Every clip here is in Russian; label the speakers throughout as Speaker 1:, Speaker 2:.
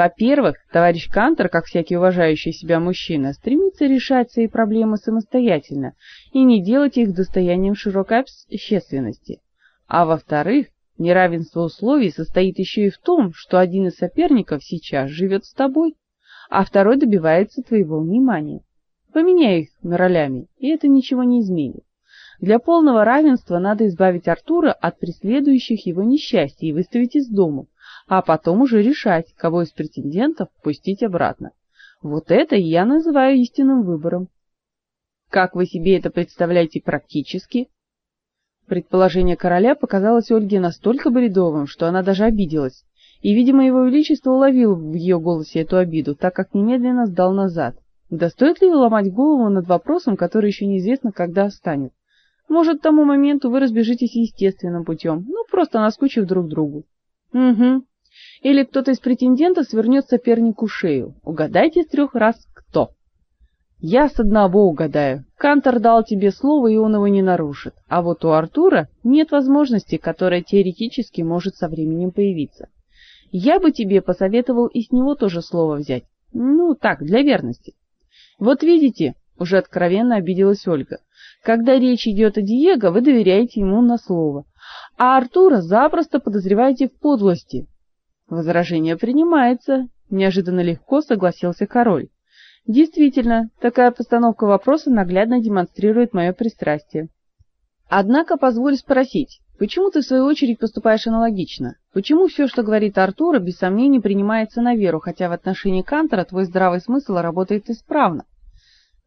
Speaker 1: Во-первых, товарищ Кантер, как всякий уважающий себя мужчина, стремится решать свои проблемы самостоятельно и не делать их достоянием широкой общественности. А во-вторых, неравенство условий состоит еще и в том, что один из соперников сейчас живет с тобой, а второй добивается твоего внимания. Поменяй их на ролями, и это ничего не изменит. Для полного равенства надо избавить Артура от преследующих его несчастий и выставить из дома, а потом уже решать, кого из претендентов пустить обратно. Вот это я называю истинным выбором. Как вы себе это представляете практически? Предположение короля показалось Ольге настолько бредовым, что она даже обиделась. И, видимо, его величество уловил в ее голосе эту обиду, так как немедленно сдал назад. Да стоит ли ломать голову над вопросом, который еще неизвестно, когда станет? Может, к тому моменту вы разбежитесь естественным путем, ну, просто наскучив друг другу. Угу, или кто-то из претендентов свернет сопернику шею. Угадайте с трех раз кто. Я с одного угадаю. Кантор дал тебе слово, и он его не нарушит. А вот у Артура нет возможности, которая теоретически может со временем появиться. Я бы тебе посоветовал и с него тоже слово взять. Ну, так, для верности. Вот видите, уже откровенно обиделась Ольга. Когда речь идет о Диего, вы доверяете ему на слово, а Артура запросто подозреваете в подлости. Возражение принимается, неожиданно легко согласился король. Действительно, такая постановка вопроса наглядно демонстрирует мое пристрастие. Однако позволь спросить, почему ты в свою очередь поступаешь аналогично? Почему все, что говорит Артур, без сомнений принимается на веру, хотя в отношении Кантера твой здравый смысл работает исправно?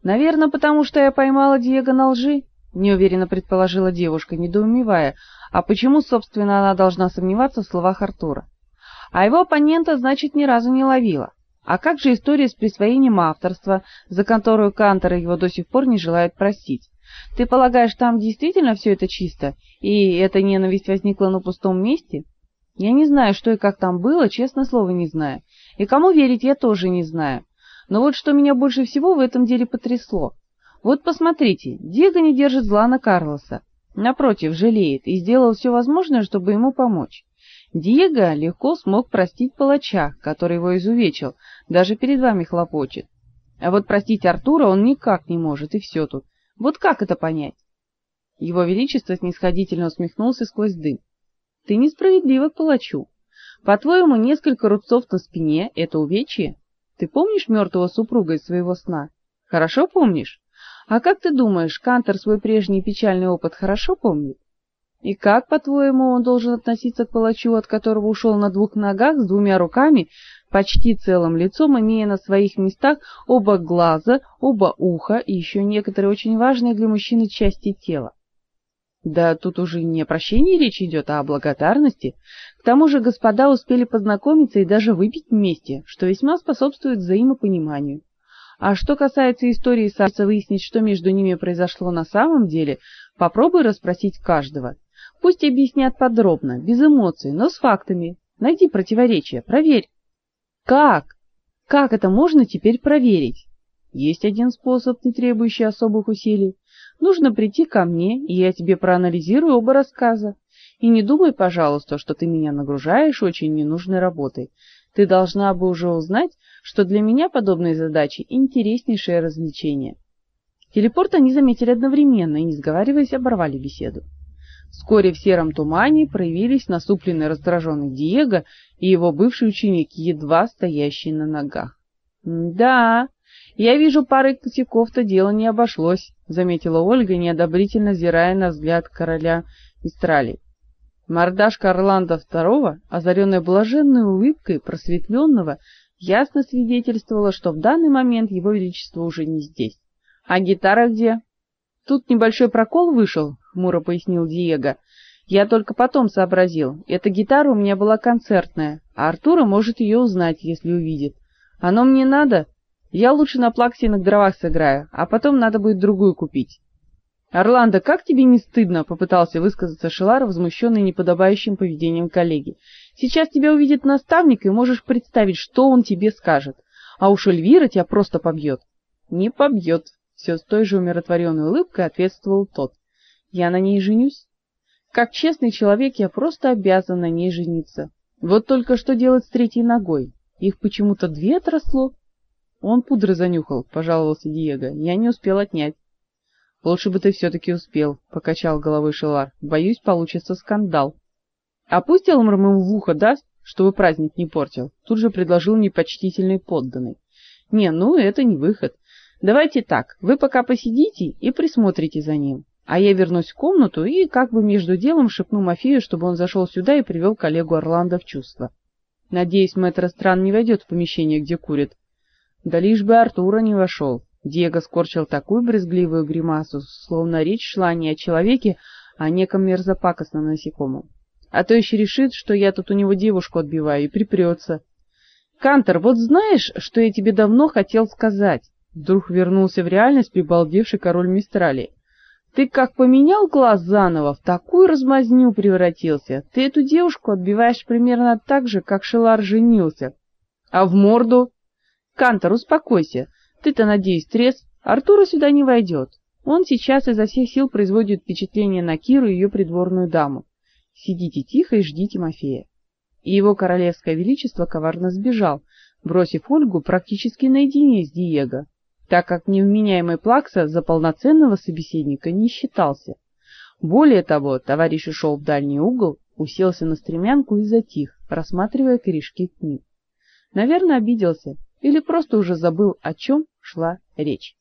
Speaker 1: Наверное, потому что я поймала Диего на лжи, неуверенно предположила девушка, недоумевая, а почему, собственно, она должна сомневаться в словах Артура? А его оппонента, значит, ни разу не ловила. А как же история с присвоением авторства, за которую Кантор его до сих пор не желает простить? Ты полагаешь, там действительно все это чисто, и эта ненависть возникла на пустом месте? Я не знаю, что и как там было, честное слово, не знаю. И кому верить я тоже не знаю. Но вот что меня больше всего в этом деле потрясло. Вот посмотрите, Диего не держит зла на Карлоса. Напротив, жалеет и сделал все возможное, чтобы ему помочь. Диего легко смог простить палача, который его изувечил, даже перед вами хлопочет. А вот простить Артура он никак не может, и все тут. Вот как это понять? Его величество снисходительно усмехнулся сквозь дым. Ты несправедлива к палачу. По-твоему, несколько рубцов на спине это увечье? Ты помнишь мертвого супруга из своего сна? Хорошо помнишь? А как ты думаешь, Кантер свой прежний печальный опыт хорошо помнит? И как, по-твоему, он должен относиться к палачу, от которого ушел на двух ногах с двумя руками, почти целым лицом, имея на своих местах оба глаза, оба уха и еще некоторые очень важные для мужчины части тела? Да тут уже не о прощении речь идет, а о благодарности. К тому же господа успели познакомиться и даже выпить вместе, что весьма способствует взаимопониманию. А что касается истории Сарса выяснить, что между ними произошло на самом деле, попробуй расспросить каждого. Пусть объяснят подробно, без эмоций, но с фактами. Найди противоречия, проверь. Как? Как это можно теперь проверить? Есть один способ, не требующий особых усилий. Нужно прийти ко мне, и я тебе проанализирую оба рассказа. И не думай, пожалуйста, что ты меня нагружаешь очень ненужной работой. Ты должна бы уже узнать, что для меня подобные задачи интереснейшее развлечение. Телепорт они заметили одновременно и, не сговариваясь, оборвали беседу. Вскоре в сером тумане проявились насупленный раздраженный Диего и его бывший ученик, едва стоящий на ногах. «Да, я вижу, парой косяков-то дело не обошлось», — заметила Ольга, неодобрительно зирая на взгляд короля Истралий. Мордашка Орландо II, озаренная блаженной улыбкой просветленного, ясно свидетельствовала, что в данный момент его величество уже не здесь. «А гитара где?» «Тут небольшой прокол вышел, хмуро пояснил Диего. Я только потом сообразил. Эта гитара у меня была концертная, а Артура может ее узнать, если увидит. Оно мне надо? Я лучше на плаксиных дровах сыграю, а потом надо будет другую купить. Орландо, как тебе не стыдно, попытался высказаться Шелар, возмущенный неподобающим поведением коллеги. Сейчас тебя увидит наставник, и можешь представить, что он тебе скажет. А уж Эльвира тебя просто побьет. Не побьет, все с той же умиротворенной улыбкой ответствовал тот. Я на ней женюсь. Как честный человек, я просто обязан на ней жениться. Вот только что делать с третьей ногой? Их почему-то две отросло. Он пудры занюхал, пожаловался Диего. Я не успел отнять. Лучше бы ты все-таки успел, покачал головой Шелар. Боюсь, получится скандал. А пусть Элмор ему в ухо даст, чтобы праздник не портил. Тут же предложил непочтительный подданный. Не, ну это не выход. Давайте так, вы пока посидите и присмотрите за ним. А я вернусь в комнату и как бы между делом шепну Мафею, чтобы он зашел сюда и привел коллегу Орландо в чувство. Надеюсь, мэтр Стран не войдет в помещение, где курит. Да лишь бы Артура не вошел. Диего скорчил такую брезгливую гримасу, словно речь шла не о человеке, а о неком мерзопакостном насекомом. А то еще решит, что я тут у него девушку отбиваю, и припрется. Кантер, вот знаешь, что я тебе давно хотел сказать? Вдруг вернулся в реальность прибалдевший король Мистрали. Ты как поменял глаз заново, в такую размазню превратился. Ты эту девушку отбиваешь примерно так же, как Шелар женился. А в морду? Кантор, успокойся. Ты-то, надеюсь, трез. Артура сюда не войдет. Он сейчас изо всех сил производит впечатление на Киру и ее придворную даму. Сидите тихо и ждите Мафея. И его королевское величество коварно сбежал, бросив Ольгу практически наедине с Диего, так как невменяемый Плакса за полноценного собеседника не считался. Более того, товарищ ушел в дальний угол, уселся на стремянку и затих, рассматривая корешки книг. Наверное, обиделся или просто уже забыл, о чем шла речь.